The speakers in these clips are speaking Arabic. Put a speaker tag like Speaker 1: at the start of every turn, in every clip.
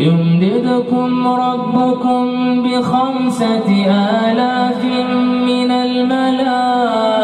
Speaker 1: يمددكم ربكم بخمسة آلاف من الملائكة.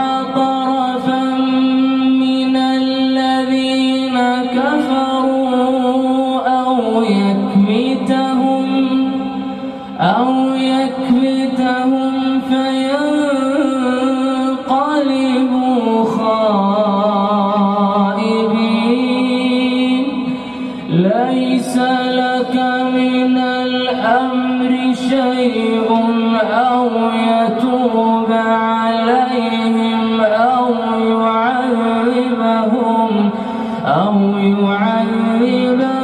Speaker 1: ليس لك من الأمر شيء أو يتوب عليهم أو يعذبهم أو يعذبهم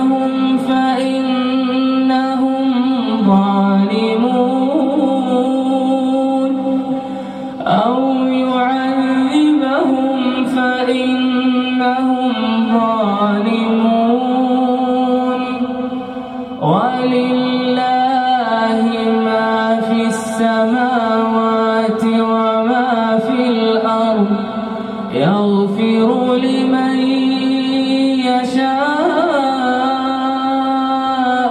Speaker 1: يغفر لمن يشاء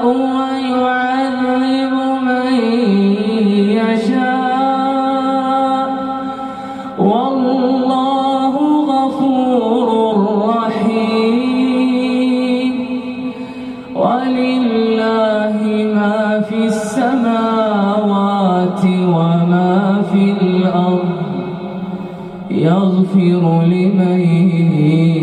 Speaker 1: ويعذب من يشاء. والله غفور رحيم. ولله ما في السماوات وما يغفر لمن